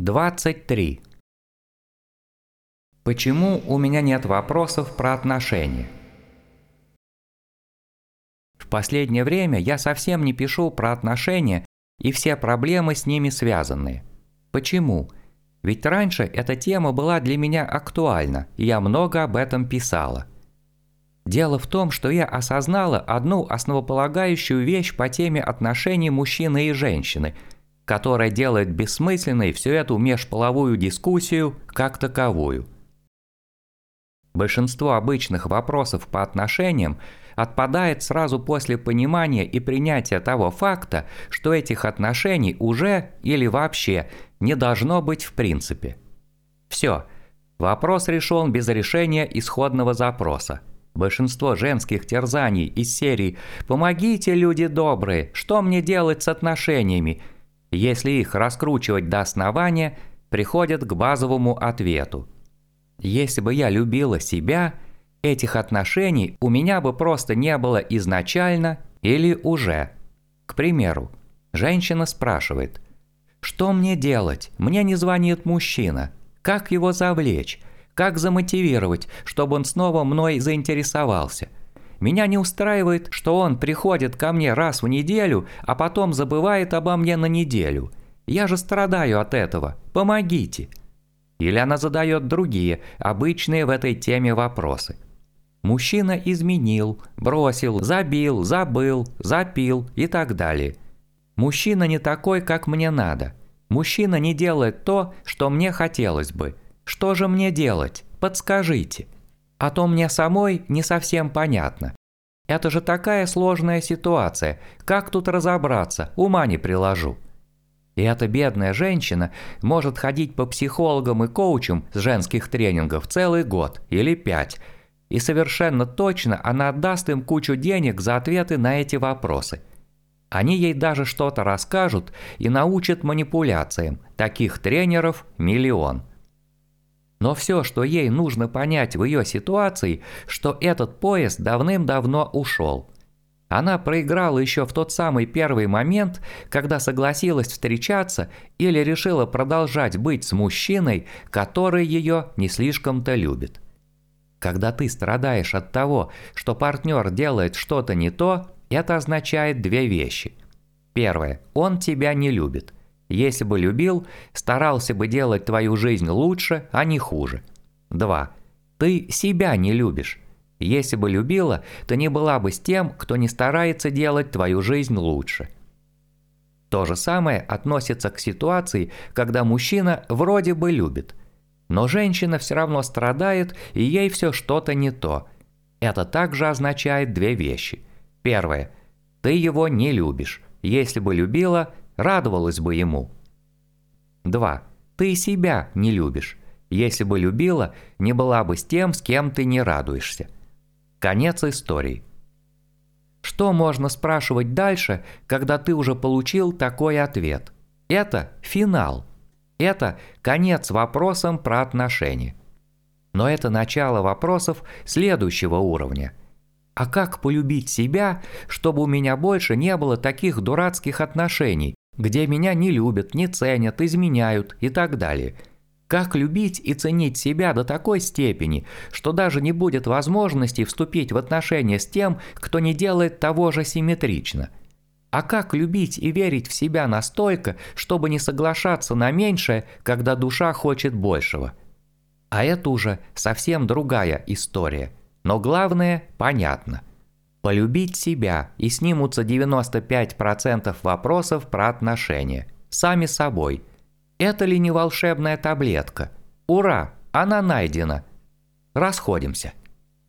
23. Почему у меня нет вопросов про отношения? В последнее время я совсем не пишу про отношения и все проблемы с ними связанные. Почему? Ведь раньше эта тема была для меня актуальна, и я много об этом писала. Дело в том, что я осознала одну основополагающую вещь по теме отношений мужчины и женщины – которая делает бессмысленной всю эту межполовую дискуссию как таковую. Большинство обычных вопросов по отношениям отпадает сразу после понимания и принятия того факта, что этих отношений уже или вообще не должно быть в принципе. Все, вопрос решен без решения исходного запроса. Большинство женских терзаний из серии «Помогите, люди добрые, что мне делать с отношениями?» Если их раскручивать до основания, приходят к базовому ответу. Если бы я любила себя, этих отношений у меня бы просто не было изначально или уже. К примеру, женщина спрашивает, что мне делать? Мне не звонит мужчина. Как его завлечь? Как замотивировать, чтобы он снова мной заинтересовался? Меня не устраивает, что он приходит ко мне раз в неделю, а потом забывает обо мне на неделю. Я же страдаю от этого. Помогите. Или она задает другие, обычные в этой теме вопросы. Мужчина изменил, бросил, забил, забыл, запил и так далее. Мужчина не такой, как мне надо. Мужчина не делает то, что мне хотелось бы. Что же мне делать? Подскажите. А то мне самой не совсем понятно. Это же такая сложная ситуация, как тут разобраться, ума не приложу. И эта бедная женщина может ходить по психологам и коучам с женских тренингов целый год или пять, и совершенно точно она отдаст им кучу денег за ответы на эти вопросы. Они ей даже что-то расскажут и научат манипуляциям, таких тренеров миллион. Но все, что ей нужно понять в ее ситуации, что этот поезд давным-давно ушел. Она проиграла еще в тот самый первый момент, когда согласилась встречаться или решила продолжать быть с мужчиной, который ее не слишком-то любит. Когда ты страдаешь от того, что партнер делает что-то не то, это означает две вещи. Первое. Он тебя не любит. Если бы любил, старался бы делать твою жизнь лучше, а не хуже. 2. Ты себя не любишь. Если бы любила, то не была бы с тем, кто не старается делать твою жизнь лучше. То же самое относится к ситуации, когда мужчина вроде бы любит, но женщина все равно страдает и ей все что-то не то. Это также означает две вещи. Первое. Ты его не любишь. Если бы любила, радовалась бы ему. 2. Ты себя не любишь. Если бы любила, не была бы с тем, с кем ты не радуешься. Конец истории. Что можно спрашивать дальше, когда ты уже получил такой ответ? Это финал. Это конец вопросам про отношения. Но это начало вопросов следующего уровня. А как полюбить себя, чтобы у меня больше не было таких дурацких отношений, где меня не любят, не ценят, изменяют и так далее. Как любить и ценить себя до такой степени, что даже не будет возможности вступить в отношения с тем, кто не делает того же симметрично? А как любить и верить в себя настолько, чтобы не соглашаться на меньшее, когда душа хочет большего? А это уже совсем другая история. Но главное – понятно полюбить себя, и снимутся 95% вопросов про отношения. Сами собой. Это ли не волшебная таблетка? Ура, она найдена. Расходимся.